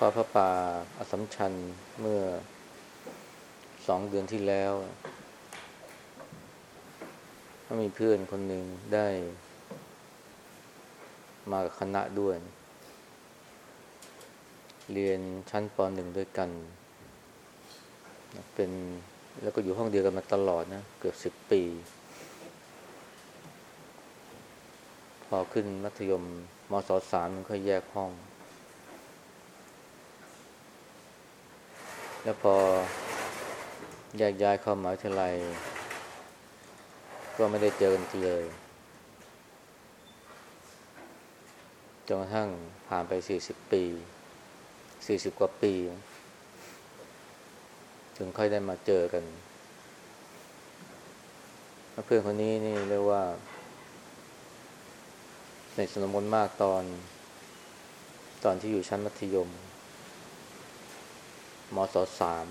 ทอดพระป่าอสมชัญเมื่อสองเดือนที่แล้วก็มีเพื่อนคนหนึ่งได้ มากับคณะด้วย เรียนชั้นปหนึ่งด้วยกัน เป็นแล้วก็อยู่ห้องเดียวกันมาตลอดนะ เกือบสิบปี พอขึ้นมัธยมมศสามมันค่อยแยกห้อง แล้วพอแยกย้ายเข้ามหาวิทยาลัย ก็ไม่ได้เจอกันเลยจนกระทั่งผ่านไปสี่สิบปีสี่สิบกว่าปี ถึงค่อยได้มาเจอกัน เพื่อนคนนี้นี่เรียกว่าในสนมนมากตอน ตอนที่อยู่ชั้นมัธยม มศสาม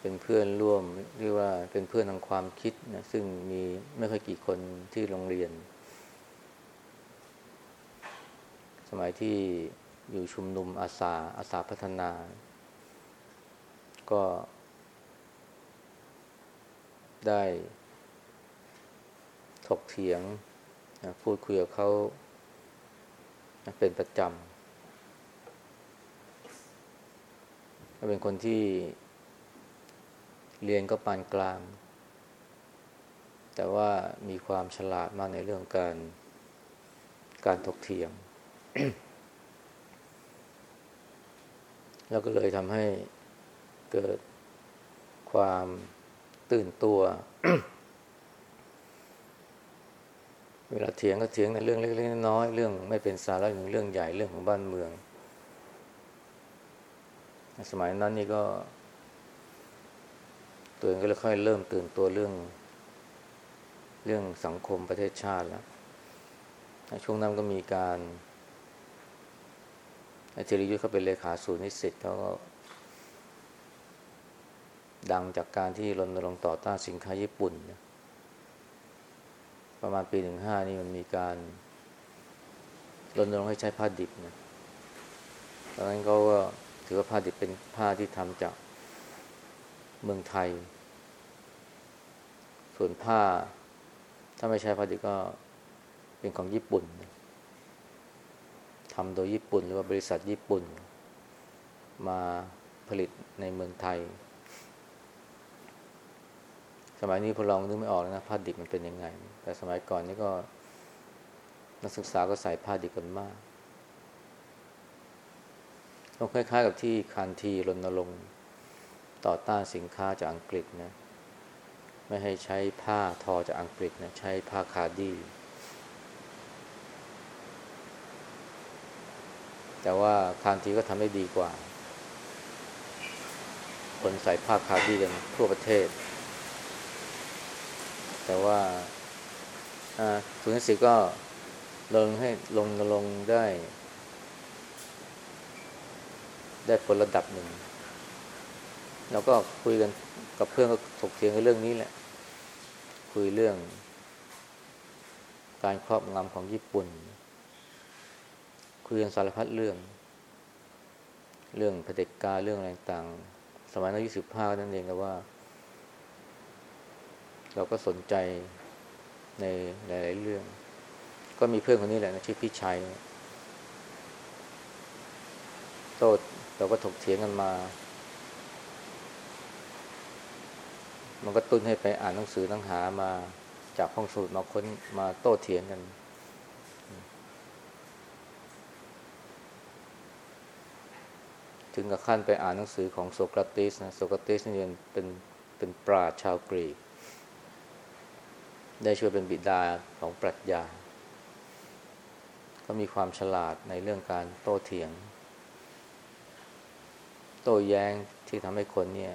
เป็นเพื่อนร่วมเรียกว่าเป็นเพื่อนทางความคิดนะซึ่งมีไม่ค่อยกี่คนที่โรงเรียน สมัยที่อยู่ชุมนุมอาสาอาสาพัฒนา ก็ได้ถกเถียงนะพูดคุยกับเขานะเป็นประจำ เป็นคนที่เรียนก็ปานกลาง แต่ว่ามีความฉลาดมากในเรื่องการการถกเถียง แล้วก็เลยทำให้เกิดความตื่นตัว เวลาเถียงก็เถียงในเรื่องเล็กๆน้อยๆเรื่องไม่เป็นสาระหนึ่งเรื่องใหญ่เรื่องของบ้านเมือง สมัยนั้นนี่ก็ตัวเองก็เลยค่อยเริ่มตื่นตัวเรื่อง เรื่องสังคมประเทศชาติแล้วช่วงนั้นก็มีการอาจารย์ยุทธเขาเป็นเลขาศูนย์นิสิตเขาก็ดังจากการที่รณรงค์ต่อต้านสินค้าญี่ปุ่น ประมาณปีหนึ่งห้านี่มันมีการรณรงค์ให้ใช้ผ้าดิบนะตอนนั้นเขาก็ ถือว่าผ้าดิบเป็นผ้าที่ทำจากเมืองไทย ส่วนผ้า ถ้าไม่ใช้ผ้าดิบก็เป็นของญี่ปุ่นทำโดยญี่ปุ่น หรือว่าบริษัทญี่ปุ่น มาผลิตในเมืองไทย สมัยนี้พวกเรานึกไม่ออกแล้วนะผ้าดิบมันเป็นยังไง แต่สมัยก่อนนี่ก็นักศึกษาก็ใส่ผ้าดิบกันมาก ก็คล้าย ๆ กับที่คานทีรณรงค์ต่อต้านสินค้าจากอังกฤษนะ ไม่ให้ใช้ผ้าทอจากอังกฤษนะ ใช้ผ้าคาดี แต่ว่าคานทีก็ทำได้ดีกว่า คนใส่ผ้าคาดีกันทั่วประเทศ แต่ว่าสุนิสิก็ลงให้ลงลงได้ ได้ผลระดับหนึ่งเราก็คุยกันกับเพื่อนก็ถกเถียงกันเรื่องนี้แหละ คุยเรื่อง การครอบงำของญี่ปุ่น คุยกันสารพัดเรื่อง เรื่องเผด็จการเรื่องอะไรต่าง สมัยนั้นยี่สิบห้านั่นเองแต่ว่า เราก็สนใจในหลายๆเรื่อง ก็มีเพื่อนคนนี้แหละนะชื่อพี่ชัยโต เราก็ถกเถียงกันมา มันก็ตุ้นให้ไปอ่านหนังสือตั้งหามาจากห้องสมุดมาค้นมาโต้เถียงกัน ถึงกับขั้นไปอ่านหนังสือของโซกราติสนะโซกราติสนี่เป็นเป็นปราชชาวกรีก ได้ช่วยเป็นบิดาของปรัชญา ก็มีความฉลาดในเรื่องการโต้เถียง ต้แย้งที่ทำให้คนเนี่ย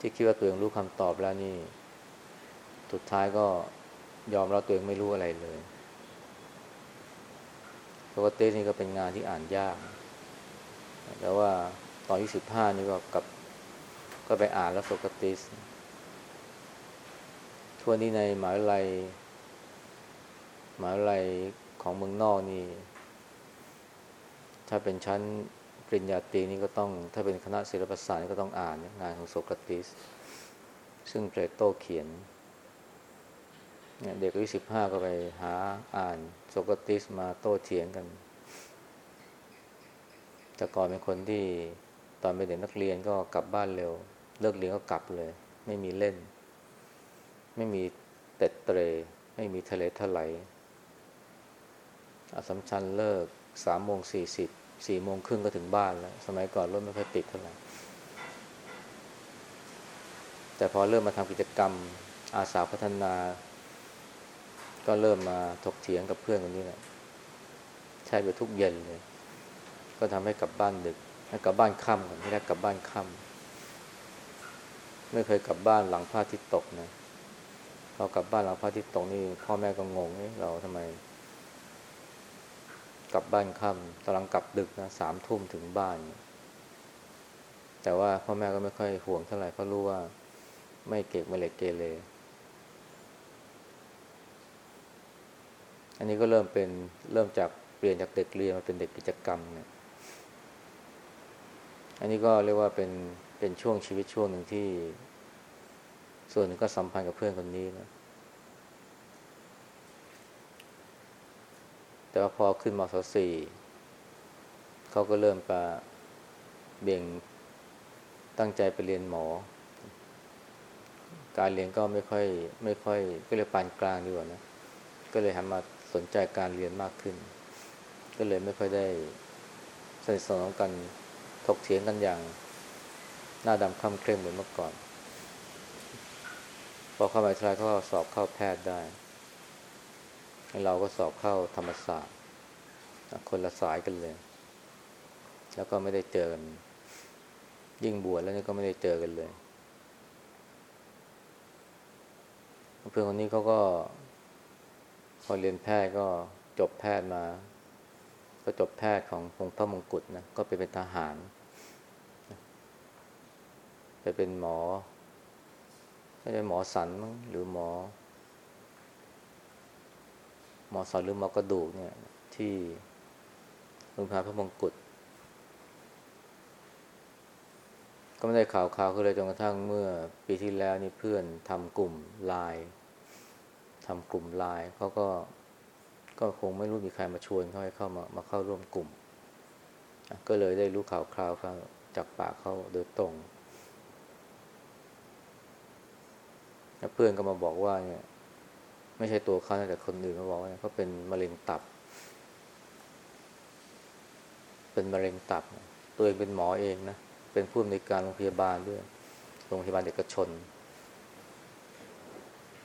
ที่คิดว่าตัวเองรู้คำตอบแล้วนี่ สุดท้ายก็ยอมรับตัวเองไม่รู้อะไรเลยโซกเตสนี่ก็เป็นงานที่อ่านยาก แต่ว่าตอนอายุสิบห้านี่ก็กับก็ไปอ่านแล้วโซกเตสทั่วนี้ในหมหาวิทยาลัยหมหาวิทยาลัยของเมืองนอกนี่ ถ้าเป็นชั้น ริญญาตรีนี่ก็ต้อง ถ้าเป็นคณะศิลปศาสตร์ก็ต้องอ่านงานของโสเครติส ซึ่งเพลโตเขียนเด็กอายุสิบห้าก็ไปหาอ่านโสเครติสมาโต้เถียงกันแต่ก่อนเป็นคนที่ตอนเป็นเด็กนักเรียนก็กลับบ้านเร็ว เลิกเรียนก็กลับเลย ไม่มีเล่น ไม่มีเต็ดเตร ไม่มีทะเลทลายอสมชันเลิกสามโมงสี่สิบ สี่โมงครึ่งก็ถึงบ้านแล้ว สมัยก่อนรถไม่ค่อยติดเท่าไหร่แต่พอเริ่มมาทำกิจกรรมอาสาพัฒนา ก็เริ่มมาถกเถียงกับเพื่อนคนนี้แหละใช้ไปทุกเย็นเลย ก็ทำให้กลับบ้านดึกให้กลับบ้านค่ำก่อนไม่ได้กลับบ้านค่ำไม่เคยกลับบ้านหลังพระอาทิตย์ตกนะพอกลับบ้านหลังพระอาทิตย์ตกนี่พ่อแม่ก็งงเราทำไม กลับบ้านค่ำตอนหลังกลับดึกนะสามทุ่มถึงบ้าน แต่ว่าพ่อแม่ก็ไม่ค่อยห่วงเท่าไหร่เพราะรู้ว่าไม่เก็กไม่เล็กเกเรอันนี้ก็เริ่มเป็นเริ่มจากเปลี่ยนจากเด็กเรียนมาเป็นเด็กกิจกรรมเนี่ย อันนี้ก็เรียกว่าเป็นเป็นช่วงชีวิตช่วงหนึ่งที่ ส่วนหนึ่งก็สัมพันธ์กับเพื่อนคนนี้นะ แต่ว่าพอขึ้นมศสี่เขาก็เริ่มปะเบี่ยงตั้งใจไปเรียนหมอ การเรียนก็ไม่ค่อย ไม่ค่อยก็เลยปานกลางดีกว่านะ ก็เลยหันมาสนใจการเรียนมากขึ้น ก็เลยไม่ค่อยได้สนิทสนมกันถกเถียงกันอย่าง หน้าดำคำเคร่งเหมือนเมื่อก่อน พอเข้ามหาวิทยาลัยเขาสอบเข้าแพทย์ได้ เราก็สอบเข้าธรรมศาสตร์ คนละสายกันเลย แล้วก็ไม่ได้เจอกัน ยิ่งบวชแล้วนี่ก็ไม่ได้เจอกันเลย เพื่อนคนนี้เขาก็พอเรียนแพทย์ก็จบแพทย์มา ก็จบแพทย์ของพงพระมงกุฎนะ ก็ไปเป็นทหาร ไปเป็นหมอไม่ใช่หมอสันมั้งหรือหมอ หมอสอนหรือหมอกระดูกเนี่ย ที่โรงพยาบาลพระมงกุฎก็ไม่ได้ข่าวข่าวคือเลยจนกระทั่งเมื่อปีที่แล้วนี่เพื่อนทำกลุ่มไลน์ทำกลุ่มไลน์เขาก็ก็คงไม่รู้มีใครมาชวนเขาให้เข้ามามาเข้าร่วมกลุ่ม ก็เลยได้รู้ข่าวคราวเขาจากปากเขาโดยตรงเพื่อนก็มาบอกว่าเนี่ย ไม่ใช่ตัวเขาแต่คนอื่นเขาบอกว่าเขาเป็นมะเร็งตับ เป็นมะเร็งตับ ตัวเองเป็นหมอเองนะ เป็นผู้อำนวยการโรงพยาบาลด้วย โรงพยาบาลเอกชน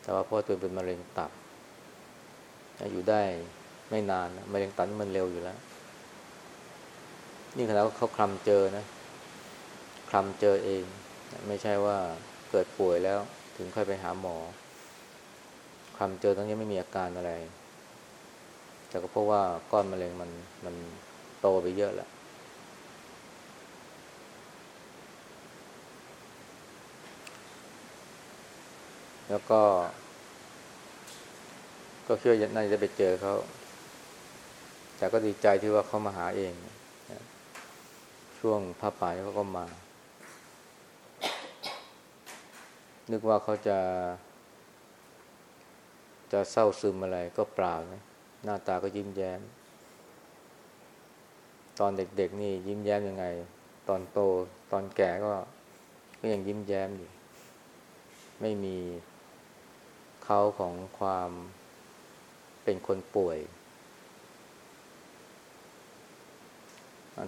แต่ว่าพ่อตัวเป็นมะเร็งตับ อยู่ได้ไม่นานนะมะเร็งตับมันเร็วอยู่แล้ว นี่ขณะเขาคลำเจอนะคลำเจอเอง ไม่ใช่ว่าเกิดป่วยแล้วถึงค่อยไปหาหมอ คำเจอตรงนี้ไม่มีอาการอะไร แต่ก็เพราะว่าก้อนมะเร็งมันมันโตไปเยอะแล้วแล้วก็ ก็เชื่อน่าจะไปเจอเขาแต่ก็ดีใจที่ว่าเขามาหาเอง ช่วงผ้าป่าเขาก็มา นึกว่าเขาจะ จะเศร้าซึมอะไรก็เปล่านะหน้าตาก็ยิ้มแย้ม ตอนเด็กๆนี่ยิ้มแย้มยังไง ตอนโตตอนแก่ก็ก็ยังยิ้มแย้มอยู่ ไม่มีเขาของความเป็นคนป่วย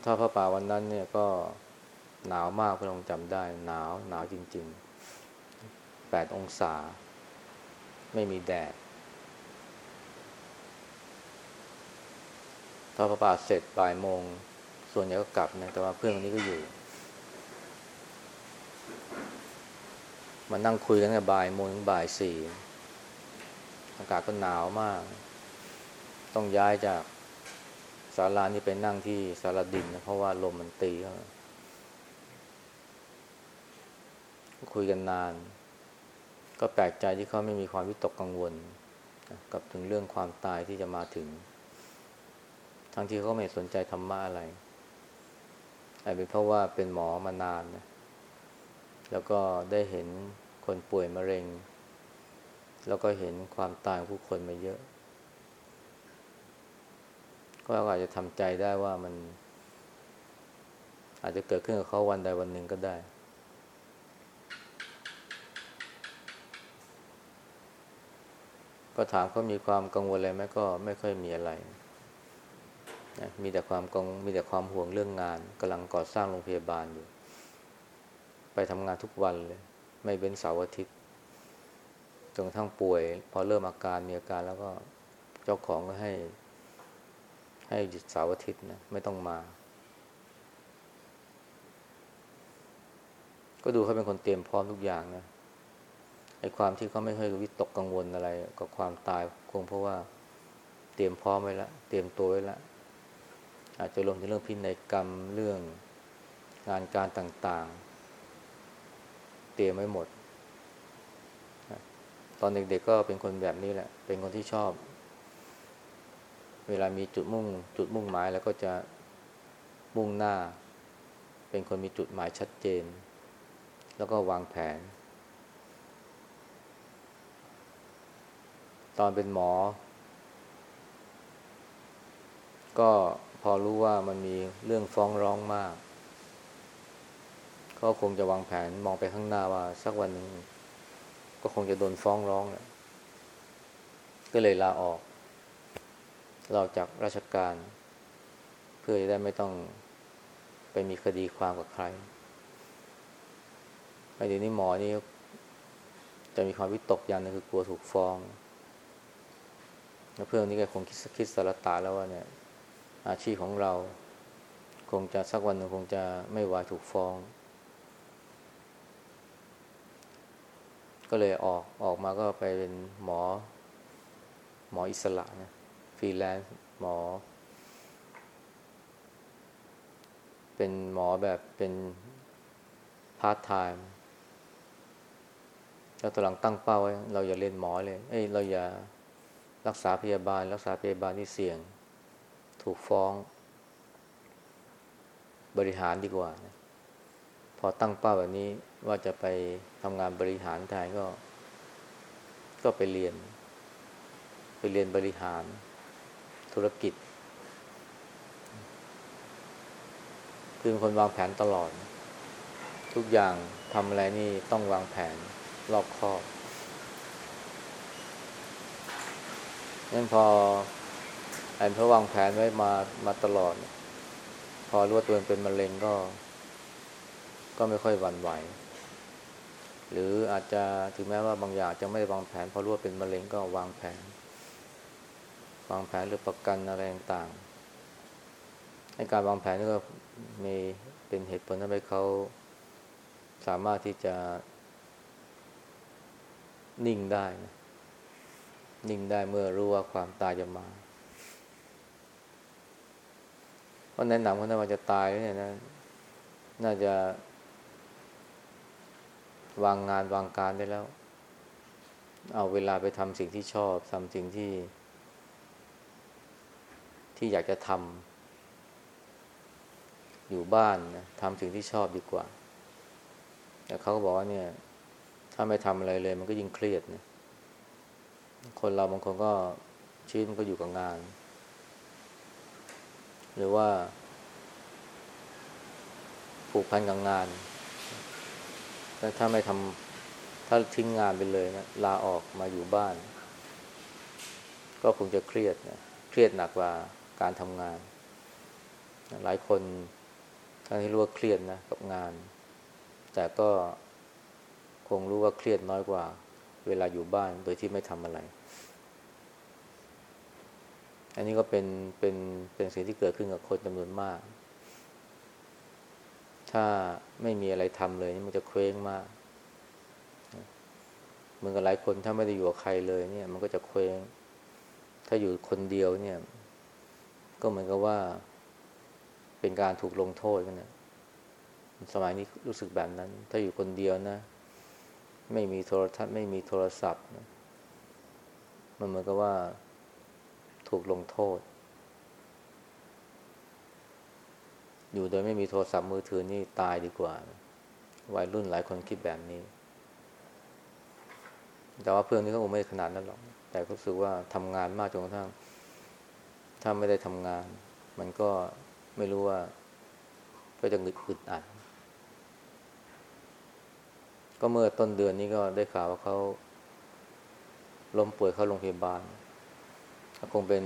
ทอดพระป่าวันนั้นเนี่ยก็หนาวมากพระองค์จำได้ หนาวหนาวจริงๆแปดองศา ไม่มีแดด ทอดพระป่าเสร็จบ่ายโมง ส่วนใหญ่ก็กลับนะแต่ว่าเพื่อนคนนี้ก็อยู่ มานั่งคุยกันกับบ่ายโมงถึงบ่ายสี่อากาศก็หนาวมาก ต้องย้ายจากศาลานี้ไปนั่งที่ศาลาดินนะเพราะว่าลมมันตีเขาคุยกันนาน ก็แปลกใจที่เขาไม่มีความวิตกกังวล กับถึงเรื่องความตายที่จะมาถึง ทั้งที่เขาไม่สนใจธรรมะอะไรอาจเป็นเพราะว่าเป็นหมอมานานนะแล้วก็ได้เห็นคนป่วยมะเร็ง แล้วก็เห็นความตายของผู้คนมาเยอะ ก็อาจจะทำใจได้ว่ามัน อาจจะเกิดขึ้นกับเขาวันใดวันหนึ่งก็ได้ ก็ถามเขามีความกังวลอะไรไหมก็ไม่ค่อยมีอะไร นะมีแต่ความกังมีแต่ความห่วงเรื่องงานกำลังก่อสร้างโรงพยาบาลอยู่ ไปทำงานทุกวันเลย ไม่เว้นเสาร์อาทิตย์จนกระทั่งป่วย พอเริ่มอาการมีอาการแล้วก็เจ้าของก็ให้ ให้หยุดเสาร์อาทิตย์นะไม่ต้องมา ก็ดูเขาเป็นคนเตรียมพร้อมทุกอย่างนะไอ้ความที่เขาไม่ค่อยวิตกกังวลอะไร กับความตายคงเพราะว่าเตรียมพร้อมไว้แล้วเตรียมตัวไว้แล้ว อาจจะรวมถึงเรื่องพินัยกรรมเรื่องงานการต่างๆ เตรียมไว้หมด ตอนเด็กๆก็เป็นคนแบบนี้แหละ เป็นคนที่ชอบ เวลามีจุดมุ่ง จุดมุ่งหมายแล้วก็จะมุ่งหน้า เป็นคนมีจุดหมายชัดเจน แล้วก็วางแผน ตอนเป็นหมอ ก็ พอรู้ว่ามันมีเรื่องฟ้องร้องมาก ก็คงจะวางแผนมองไปข้างหน้าว่าสักวันหนึ่งก็คงจะโดนฟ้องร้องแหละก็เลยลาออกเราจากราชการ เพื่อจะได้ไม่ต้องไปมีคดีความกับใครไอ้เดี๋ยวนี้หมอนี่จะมีความวิตกอย่างนึงคือกลัวถูกฟ้อง แล้วเพื่อนนี้ก็คงคิดคิดสารตาแล้วว่าเนี่ย อาชีพของเรา คงจะสักวันหนึ่งคงจะไม่วายถูกฟ้อง ก็เลยออกออกมาก็ไปเป็นหมอ หมออิสระนะฟรีแลนซ์หมอ เป็นหมอแบบเป็นพาร์ทไทม์แล้วตอนหลังตั้งเป้าไว้เราอย่าเรียนหมอเลย เอ้ยเราอย่ารักษาพยาบาล รักษาพยาบาลที่เสี่ยง ถูกฟ้อง บริหารดีกว่านะพอตั้งเป้าแบบนี้ว่าจะไปทำงานบริหารแทนก็ ก็ไปเรียน ไปเรียนบริหาร ธุรกิจ คือเป็นคนวางแผนตลอด ทุกอย่างทำอะไรนี่ต้องวางแผนรอบคอบนั่นพอ อันเพราะวางแผนไว้มามาตลอด พอรู้ว่าตัวเองเป็นมะเร็งก็ ก็ไม่ค่อยหวั่นไหว หรืออาจจะถึงแม้ว่าบางอย่างจะไม่ได้วางแผน พอรู้ว่าเป็นมะเร็งก็วางแผน วางแผนหรือประกันอะไรต่างๆในการวางแผนนี่ก็มีเป็นเหตุผลทำให้เขาสามารถที่จะ นิ่งได้นะนิ่งได้เมื่อรู้ว่าความตายจะมา เพราะแนะนำเขาว่าจะตายเนี่ยนะน่าจะ วางงานวางการได้แล้ว เอาเวลาไปทำสิ่งที่ชอบทำสิ่งที่ ที่อยากจะทำอยู่บ้านนะทำสิ่งที่ชอบดีกว่า แต่เขาก็บอกว่าเนี่ย ถ้าไม่ทำอะไรเลย มันก็ยิ่งเครียดนะคนเราบางคนก็ชีวิตมันก็อยู่กับงาน หรือว่า ผูกพันกับงานแต่ถ้าไม่ทำถ้าทิ้งงานไปเลยนะลาออกมาอยู่บ้าน ก็คงจะเครียดนะเครียดหนักกว่าการทำงาน หลายคนทั้งที่รู้ว่าเครียดนะกับงาน แต่ก็คงรู้ว่าเครียดน้อยกว่า เวลาอยู่บ้านโดยที่ไม่ทำอะไร อันนี้ก็เป็นเป็นเป็นสิ่งที่เกิดขึ้นกับคนจำนวนมาก ถ้าไม่มีอะไรทำเลยนี่มันจะเคว้งมากเหมือนกับหลายคนถ้าไม่ได้อยู่กับใครเลย เนี่ย มันก็จะเคว้ง ถ้าอยู่คนเดียวเนี่ย ก็เหมือนกับว่า เป็นการถูกลงโทษกันนะสมัยนี้รู้สึกแบบนั้น ถ้าอยู่คนเดียวนะ ไม่มีโทรทัศน์ไม่มีโทรศัพท์มันเหมือนกับว่า ถูกลงโทษ อยู่โดยไม่มีโทรศัพท์มือถือนี่ตายดีกว่า วัยรุ่นหลายคนคิดแบบนี้ แต่ว่าเพื่อนนี่ก็คงไม่ขนาดนั้นหรอก แต่ก็รู้สึกว่าทำงานมากจนกระทั่ง ถ้าไม่ได้ทำงาน มันก็ไม่รู้ว่า ก็จะอึดอึดอัดก็เมื่อต้นเดือนนี้ก็ได้ข่าวว่าเขาล้มป่วยเข้าโรงพยาบาล คงเป็น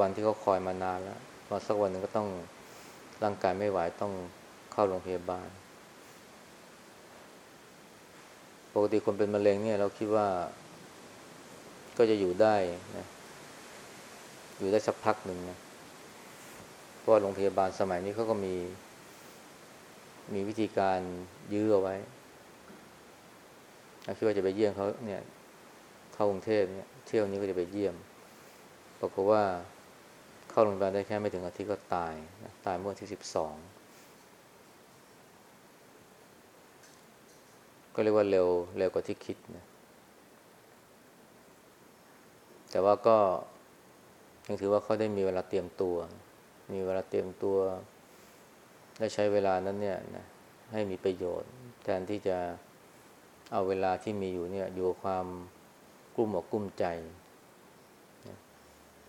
วันที่เขาคอยมานานแล้วพอสักวันหนึ่งก็ต้องร่างกายไม่ไหวต้องเข้าโรงพยาบาล ปกติคนเป็นมะเร็งเนี่ย เราคิดว่าก็จะอยู่ได้นะอยู่ได้สักพักหนึ่งนะเพราะว่าโรงพยาบาลสมัยนี้เขาก็มี มีวิธีการยื้อเอาไว้คิดว่าจะไปเยี่ยมเขาเนี่ย เข้ากรุงเทพเนี่ย เที่ยวนี้ก็จะไปเยี่ยม ปรากฏว่าเข้าโรงพยาบาลได้แค่ไม่ถึงอาทิตย์ก็ตาย ตายเมื่อวันที่สิบสอง ก็เรียกว่าเร็วเร็วกว่าที่คิดนะ แต่ว่าก็ยังถือว่าเขาได้มีเวลาเตรียมตัว มีเวลาเตรียมตัว ได้ใช้เวลานั้นเนี่ยนะให้มีประโยชน์ แทนที่จะเอาเวลาที่มีอยู่เนี่ย อยู่ความกลุ้มอกกลุ้มใจ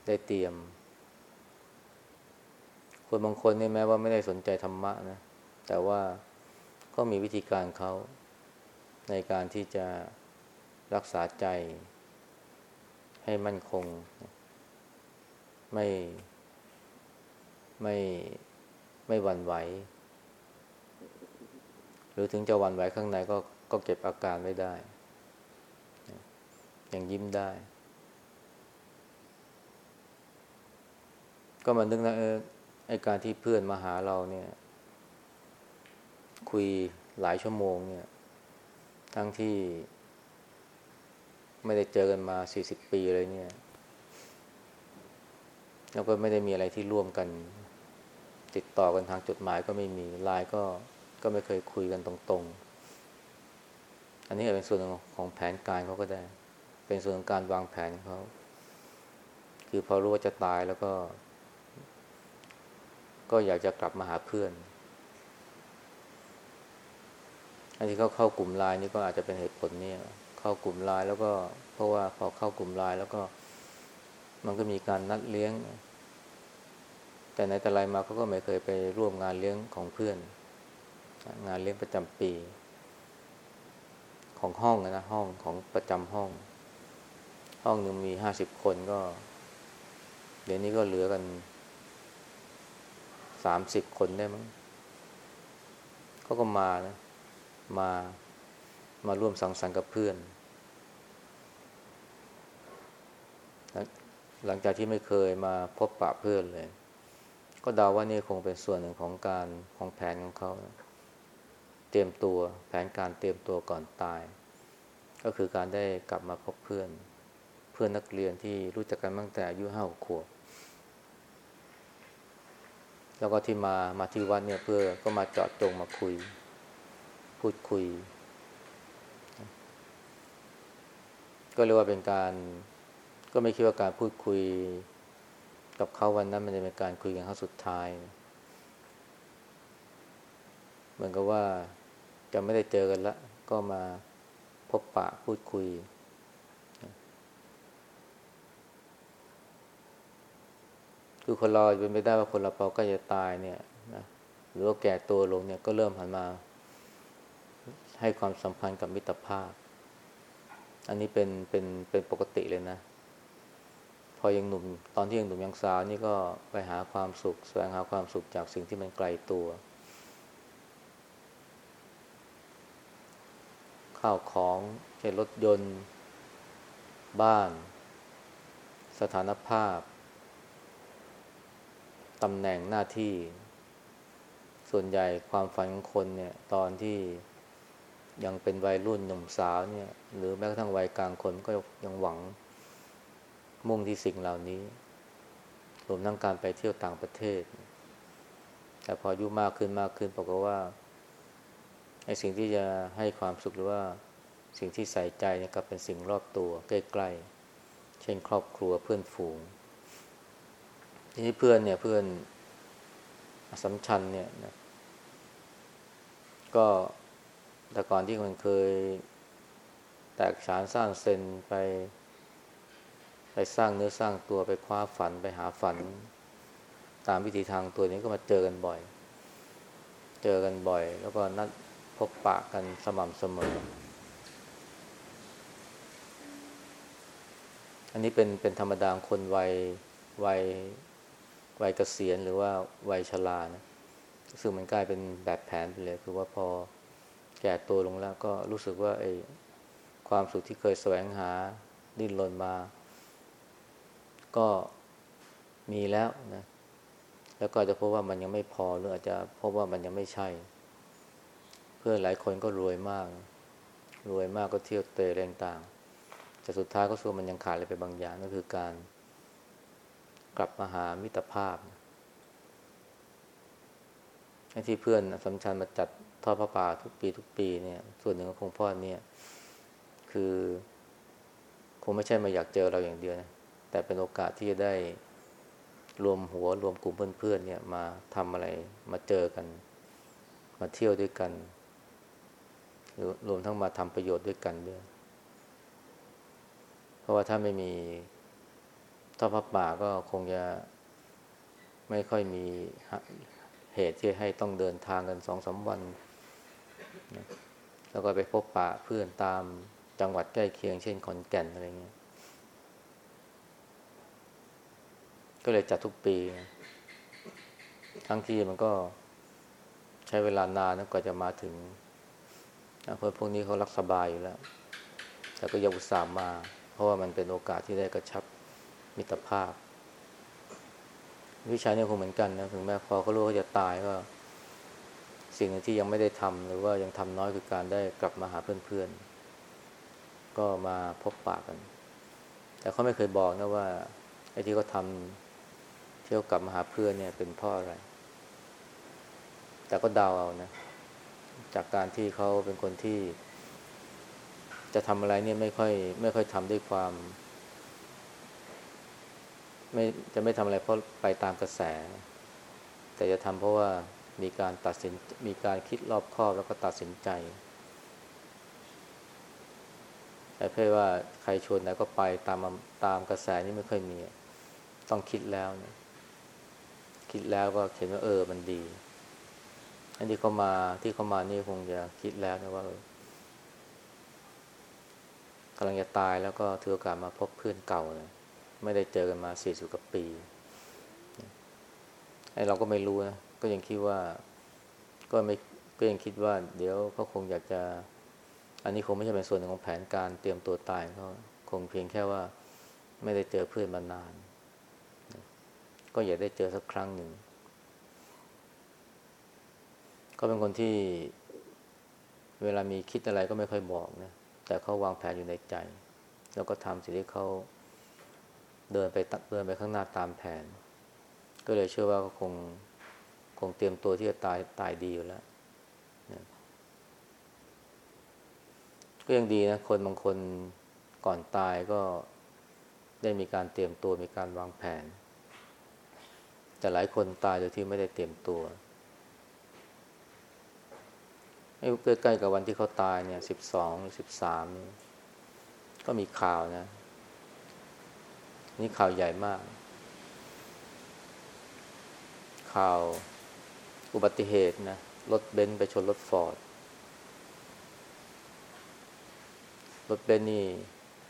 ได้เตรียม คนบางคนนี่แม้ว่าไม่ได้สนใจธรรมะนะ แต่ว่าก็มีวิธีการเขาในการที่จะรักษาใจให้มั่นคง ไม่ไม่ไม่หวั่นไหว หรือถึงจะหวั่นไหวข้างในก็ก็เก็บอาการไม่ได้ยังยิ้มได้ ก็มานึกนะเออไอการที่เพื่อนมาหาเราเนี่ย คุยหลายชั่วโมงเนี่ย ทั้งที่ ไม่ได้เจอกันมาสี่สิบปีเลยเนี่ย แล้วก็ไม่ได้มีอะไรที่ร่วมกัน ติดต่อกันทางจดหมายก็ไม่มีไลน์ก็ก็ไม่เคยคุยกันตรง ๆ อันนี้เป็นส่วนของแผนการเขาก็ได้ เป็นส่วนของการวางแผนเขา คือพอรู้ว่าจะตายแล้วก็ ก็อยากจะกลับมาหาเพื่อน อันที่เขาเข้ากลุ่มไลน์นี่ก็อาจจะเป็นเหตุผลนี่เข้ากลุ่มไลน์แล้วก็เพราะว่าพอเข้ากลุ่มไลน์แล้วก็ มันก็มีการนัดเลี้ยง แต่ในแต่ไรมาเขาก็ไม่เคยไปร่วมงานเลี้ยงของเพื่อน งานเลี้ยงประจำปี ของห้องนะห้องของประจำห้อง ห้องหนึ่งมีห้าสิบคนก็ เดี๋ยวนี้ก็เหลือกัน สามสิบคนได้มั้งเขาก็มานะมามาร่วมสังสรรค์กับเพื่อน หลังจากที่ไม่เคยมาพบปะเพื่อนเลย ก็เดาว่านี่คงเป็นส่วนหนึ่งของการของแผนของเขาเตรียมตัวแผนการเตรียมตัวก่อนตาย ก็คือการได้กลับมาพบเพื่อน เพื่อนนักเรียนที่รู้จักกันตั้งแต่อายุห้าขวบ แล้วก็ที่มามาที่วัดเนี่ยเพื่อก็มาเจอดจงมาคุย พูดคุย ก็เรียกว่าเป็นการก็ไม่คิดว่าการพูดคุยกับเขาวันนั้นมันจะเป็นการคุยกันครั้งสุดท้าย เหมือนกับว่าจะไม่ได้เจอกันละ ก็มาพบปะพูดคุย คือคนเราเป็นไปได้ว่าคนเราพอก็จะตายเนี่ยนะหรือว่าแก่ตัวลงเนี่ยก็เริ่มหันมา ให้ความสัมพันธ์กับมิตรภาพ อันนี้เป็นเป็นเป็นปกติเลยนะ พอยังหนุ่มตอนที่ยังหนุ่มยังสาวนี่ก็ไปหาความสุข แสวงหาความสุขจากสิ่งที่มันไกลตัว ข้าวของเช่นรถยนต์ บ้าน สถานภาพ ตำแหน่งหน้าที่ ส่วนใหญ่ความฝันของคนเนี่ย ตอนที่ยังเป็นวัยรุ่นหนุ่มสาวเนี่ย หรือแม้กระทั่งวัยกลางคนก็ยังหวังมุ่งที่สิ่งเหล่านี้รวมทั้งการไปเที่ยวต่างประเทศ แต่พออายุมากขึ้นมากขึ้นบอกว่าไอ้สิ่งที่จะให้ความสุขหรือว่าสิ่งที่ใส่ใจเนี่ยก็เป็นสิ่งรอบตัวใกล้ๆ เช่นครอบครัวเพื่อนฝูง ทีนี้เพื่อนเนี่ยเพื่อนอสมชัญเนี่ยนะก็แต่ก่อนที่มันเคย แตกฉานสร้างเซนไป ไปสร้างเนื้อสร้างตัวไปคว้าฝันไปหาฝัน ตามวิธีทางตัวนี้ก็มาเจอกันบ่อย เจอกันบ่อย แล้วก็นัดพบปะกันสม่ำเสมอ อันนี้เป็นเป็นธรรมดาคนวัยวัย วัยเกษียณหรือว่าวัยชรานะซึ่งมันกลายเป็นแบบแผนไปเลย คือว่าพอแก่ตัวลงแล้วก็รู้สึกว่าไอ้ความสุขที่เคยแสวงหาดิ้นรนมา ก็มีแล้วนะ แล้วก็จะพบว่ามันยังไม่พอหรืออาจจะพบว่ามันยังไม่ใช่ เพื่อนหลายคนก็รวยมาก รวยมากก็เที่ยวเตะแรงต่างแต่สุดท้ายก็สู้มันยังขาดอะไรไปบางอย่างก็คือการ กลับมาหามิตรภาพที่เพื่อนสำชัญมาจัดทอดพระป่าทุกปีทุกปีเนี่ย ส่วนหนึ่งของพ่อเนี่ย คือ คงไม่ใช่มาอยากเจอเราอย่างเดียวนะ แต่เป็นโอกาสที่จะได้รวมหัวรวมกลุ่มเพื่อนๆเนี่ย มาทำอะไรมาเจอกัน มาเที่ยวด้วยกันรวมทั้งมาทำประโยชน์ด้วยกันด้วย เพราะว่าถ้าไม่มี ทอดพระป่าก็คงจะไม่ค่อยมีเหตุที่ให้ต้องเดินทางกันสองสาวัน แล้วก็ไปพบปะเพื่อนตามจังหวัดใกล้เคียงเช่นขอนแก่นอะไรเงี้ย ก็เลยจัดทุกปีนะทั้งที่มันก็ใช้เวลานานนะกว่าจะมาถึงเพราะพวกนี้เขารักสบายอยู่แล้ว แต่ก็ยังอุตส่าห์มา เพราะว่ามันเป็นโอกาสที่ได้กระชับ มิตรภาพ วิชาเนี่ยคงเหมือนกันนะถึงแม้พอเขารู้ว่าจะตายก็ สิ่งที่ยังไม่ได้ทำหรือว่ายังทำน้อยคือการได้กลับมาหาเพื่อนๆ ก็มาพบปะกัน แต่เขาไม่เคยบอกนะว่าไอ้ที่เขาทำเที่ยวกลับมาหาเพื่อนเนี่ย เป็นพราะอะไร แต่ก็เดาเอานะ จากการที่เขาเป็นคนที่ จะทำอะไรเนี่ยไม่ค่อย ไม่ค่อยทำด้วยความ ไม่จะไม่ทำอะไรเพราะไปตามกระแส แต่จะทำเพราะว่ามีการตัดสินมีการคิดรอบคอบแล้วก็ตัดสินใจแต่เพื่อว่าใครชวนไหนก็ไปตามตามกระแสนี่ไม่ค่อยมีต้องคิดแล้วนี่ยคิดแล้วก็เห็นว่าเออมันดีอันที่เขามาที่เขามานี่คงจะคิดแล้วนะว่ากำลังจะตายแล้วก็ถือโอกาสมาพบเพื่อนเก่าเลย ไม่ได้เจอกันมาสี่สิบกว่าปีไอ้เราก็ไม่รู้นะก็ยังคิดว่า ก็ไม่ก็ยังคิดว่า เดี๋ยวเขาคงอยากจะ อันนี้คงไม่ใช่เป็นส่วนหนึ่งของแผนการเตรียมตัวตายเขาคงเพียงแค่ว่า ไม่ได้เจอเพื่อนมานาน ก็อยากได้เจอสักครั้งหนึ่งก็เป็นคนที่เวลามีคิดอะไรก็ไม่ค่อยบอกนะแต่เขาวางแผนอยู่ในใจ แล้วก็ทำสิ่งที่เขา เดินไปเดินไปข้างหน้าตามแผน ก็เลยเชื่อว่าก็คงคงเตรียมตัวที่จะตายตายดีอยู่แล้วนะก็ยังดีนะคนบางคนก่อนตายก็ได้มีการเตรียมตัวมีการวางแผน แต่หลายคนตายโดยที่ไม่ได้เตรียมตัวใกล้ๆกับวันที่เขาตายเนี่ยสิบสองสิบสามก็มีข่าวนะ นี่ข่าวใหญ่มาก ข่าวอุบัติเหตุนะ รถเบนซ์ไปชนรถฟอร์ด รถเบนซ์นี่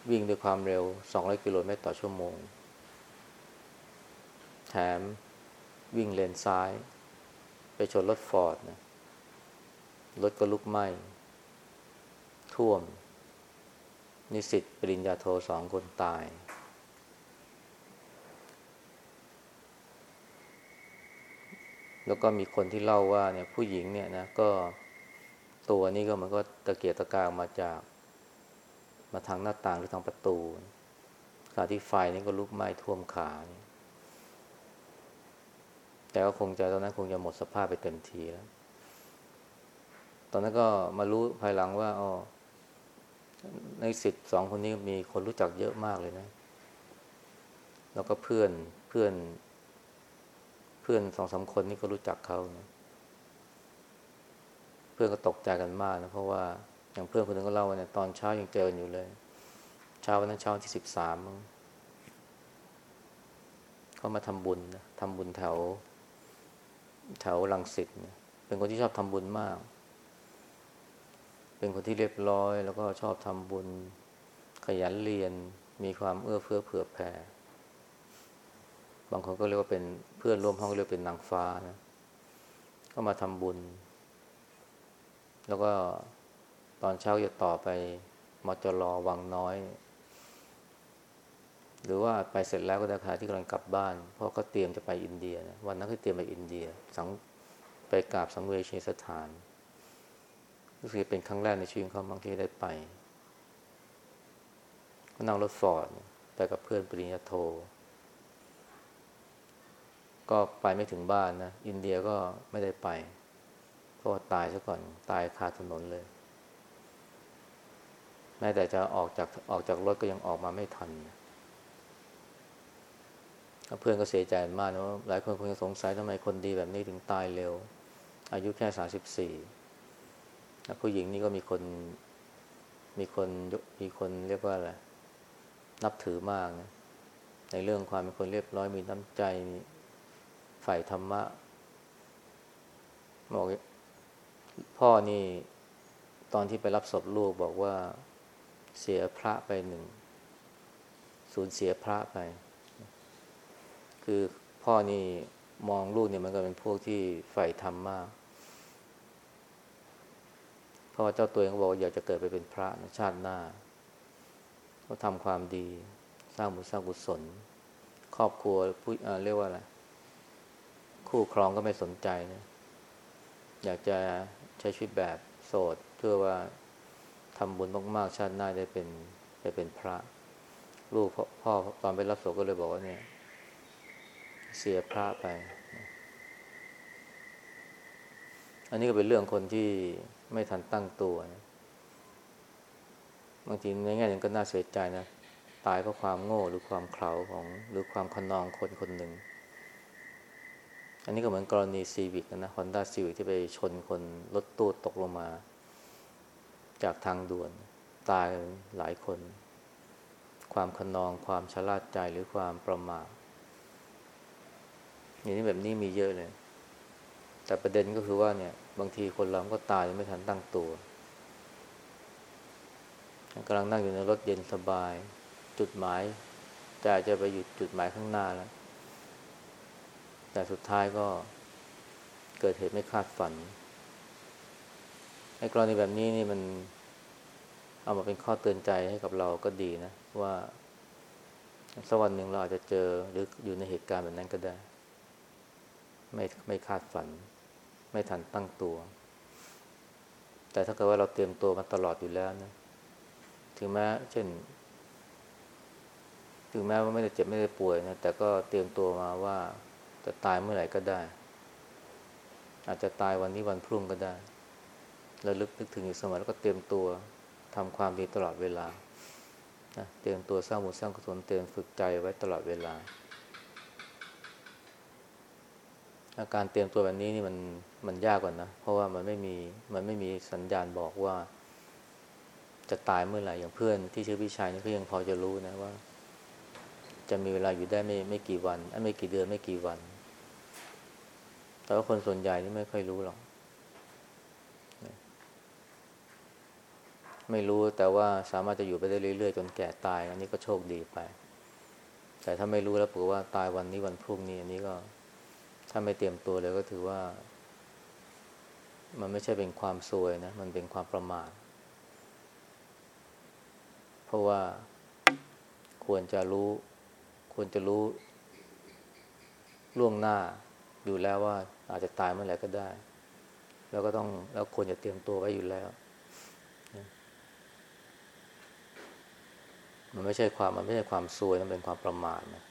วิ่งด้วยความเร็ว 200 กิโลเมตรต่อชั่วโมง แถมวิ่งเลนซ้าย ไปชนรถฟอร์ดนะ รถก็ลุกไหม้ ท่วม นิสิตปริญญาโทสองคนตาย แล้วก็มีคนที่เล่าว่าเนี่ยผู้หญิงเนี่ยนะก็ตัวนี้ก็มันก็ตะเกียกตะกางมาจากมาทางหน้าต่างหรือทางประตูขณะที่ไฟนี่ก็ลุกไหม้ท่วมขา แต่ก็คงจะตอนนั้นคงจะหมดสภาพไปเต็มทีแล้ว ตอนนั้นก็มารู้ภายหลังว่าอ๋อในสิทธิ์สองคนนี้มีคนรู้จักเยอะมากเลยนะ แล้วก็เพื่อนเพื่อน พื่อนสองสาคนนี่ก็รู้จักเขานะเพื่อนก็ตกใจกันมากนะเพราะว่าอย่างเพื่อนคนนึงก็เล่าว่าเนี่ยตอนเช้ายังเจออยู่เลย เช้าวันนั้นเช้าที่สิบสามเขามาทำบุญนะทำบุญแถว แถวลังสิตเนี่ยเป็นคนที่ชอบทำบุญมาก เป็นคนที่เรียบร้อย แล้วก็ชอบทำบุญ ขยันเรียน มีความเอื้อเฟื้อเผื่อแผ่ บางคนก็เรียกว่าเป็นเพื่อนร่วมห้องเรียกเป็นนางฟ้านะก็มาทำบุญ แล้วก็ตอนเช้าจะต่อไปมจรวังน้อย หรือว่าไปเสร็จแล้วก็ได้ค่ะที่กำลังกลับบ้าน เพราะก็เตรียมจะไปอินเดียนะวันนั้นก็เตรียมไปอินเดียสังไปกราบสังเวชสถานรู้สึกเป็นครั้งแรกในชีวิตเขาบางที่ได้ไปก็นั่งรถฟอร์ดไปกับเพื่อนปริญญาโท ก็ไปไม่ถึงบ้านนะ อินเดียก็ไม่ได้ไปเพราะว่าตายซะก่อนตายคาถนนเลย แม้แต่จะออกจากออกจากรถก็ยังออกมาไม่ทันเพื่อนก็เสียใจมากนะว่าหลายคนคงจะสงสัยทำไมคนดีแบบนี้ถึงตายเร็ว อายุแค่สาสิบสี่ผู้หญิงนี่ก็มีคน มีคนมีคนเรียกว่าอะไรนับถือมากนะในเรื่องความเป็นคนเรียบร้อยมีน้ำใจ ฝ่ายธรรมะบอกพ่อนี่ตอนที่ไปรับศพลูกบอกว่าเสียพระไปหนึ่งสูญเสียพระไป คือพ่อนี่มองลูกเนี่ยมันก็เป็นพวกที่ใฝ่ธรรมมากเพราะว่าเจ้าตัวเองบอกอยากจะเกิดไปเป็นพระในชาติหน้า ก็ทำความดี สร้างบุญสร้างบุญสนครอบครัวผู้เรียกว่าอะไร คู่ครองก็ไม่สนใจนะ อยากจะใช้ชีวิตแบบโสด เพื่อว่าทำบุญมากๆชาติหน้าได้เป็นได้เป็นพระ ลูกพ่อตอนไปรับศพก็เลยบอกว่าเนี่ย เสียพระไป อันนี้ก็เป็นเรื่องคนที่ไม่ทันตั้งตัวนะบางทีในแง่หนึ่งก็น่าเสียใจนะ ตายเพราะความโง่หรือความเขลาของหรือความขนองคนคนหนึ่ง อันนี้ก็เหมือนกรณีซีวิกนะฮอนด้าซีวิกที่ไปชนคนรถตู้ตกลงมา จากทางด่วน ตายหลายคน ความขนองความชะล่าใจหรือความประมาทอย่างนี้แบบนี้มีเยอะเลย แต่ประเด็นก็คือว่าเนี่ย บางทีคนเราก็ตายไม่ทันตั้งตัวกำลังนั่งอยู่ในรถเย็นสบาย จุดหมายจะจะไปอยู่จุดหมายข้างหน้าแล้ว แต่สุดท้ายก็เกิดเหตุไม่คาดฝันในกรณีแบบนี้นี่มันเอามาเป็นข้อเตือนใจให้กับเราก็ดีนะ ว่าสักวันหนึ่งเราอาจจะเจอหรืออยู่ในเหตุการณ์แบบนั้นก็ได้ ไม่ไม่คาดฝัน ไม่ทันตั้งตัว แต่ถ้าเกิดว่าเราเตรียมตัวมาตลอดอยู่แล้วนะถึงแม้เช่น ถึงแม้ว่าไม่ได้เจ็บไม่ได้ป่วยนะแต่ก็เตรียมตัวมาว่า จะตายเมื่อไหร่ก็ได้ อาจจะตายวันนี้วันพรุ่งก็ได้แล้วลึกนึกถึงอยู่เสมอแล้วก็เตรียมตัวทำความดีตลอดเวลานะเตรียมตัวสร้างบุญสร้างกุศลเตรียมฝึกใจไว้ตลอดเวลา อาการเตรียมตัวแบบนี้นี่มันมันยากกว่านะ เพราะว่ามันไม่มีมันไม่มีสัญญาณบอกว่า จะตายเมื่อไหร่อย่างเพื่อนที่ชื่อพี่ชายนี่ก็ยังพอจะรู้นะว่า จะมีเวลาอยู่ได้ไม่ไม่กี่วันไม่กี่เดือนไม่กี่วัน แต่ว่าคนส่วนใหญ่นี่ไม่ค่อยรู้หรอก ไม่รู้แต่ว่าสามารถจะอยู่ไปได้เรื่อยๆ จนแก่ตาย อันนี้ก็โชคดีไป แต่ถ้าไม่รู้แล้วบอกว่าตายวันนี้วันพรุ่งนี้อันนี้ก็ ถ้าไม่เตรียมตัวเลยก็ถือว่า มันไม่ใช่เป็นความซวยนะ มันเป็นความประมาทเพราะว่าควรจะรู้ ควรจะรู้ล่วงหน้าอยู่แล้วว่า อาจจะตายเมื่อไหร่ก็ได้ แล้วก็ต้องแล้วควรจะเตรียมตัวไว้อยู่แล้ว มันไม่ใช่ความมันไม่ใช่ความซวยมันเป็นความประมาทนะ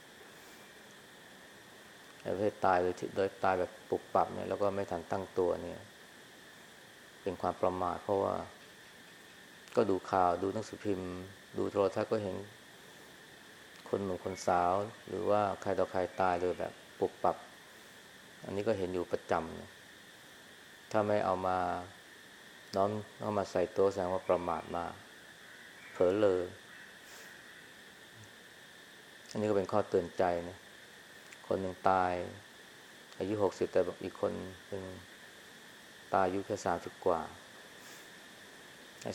ไอ้ประเภตายโดยโดยตายแบบปุบปับเนี่ยแล้วก็ไม่ทันตั้งตัวเนี่ย เป็นความประมาทเพราะว่า ก็ดูข่าวดูหนังสือพิมพ์ ดูโทรทัศน์ก็เห็นคนหนุ่มคนสาว หรือว่าใครต่อใครตายโดยแบบปุบปับ อันนี้ก็เห็นอยู่ประจำนะถ้าไม่เอามาน้อมเอามาใส่ตัวแสดงว่าประมาทมาเผลอเลย อันนี้ก็เป็นข้อเตือนใจนะคนหนึ่งตาย อายุหกสิบแต่อีกคนหนึ่งตายอายุแค่สามสิบกว่า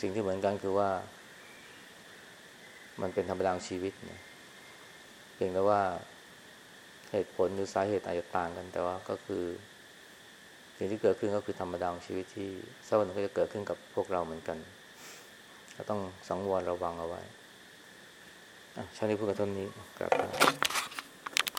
สิ่งที่เหมือนกันคือว่า มันเป็นธรรมดาของชีวิตนะเพียงแต่ว่า เหตุผลหรือสาเหตุอาจจะต่างกัน แต่ว่าก็คือ สิ่งที่เกิดขึ้นก็คือธรรมดาของชีวิตที่สักวันหนึ่งก็จะเกิดขึ้นกับพวกเราเหมือนกัน ก็ต้องสังวรระวังเอาไว้ช่วงนี้พูดกันเท่านี้กลับมา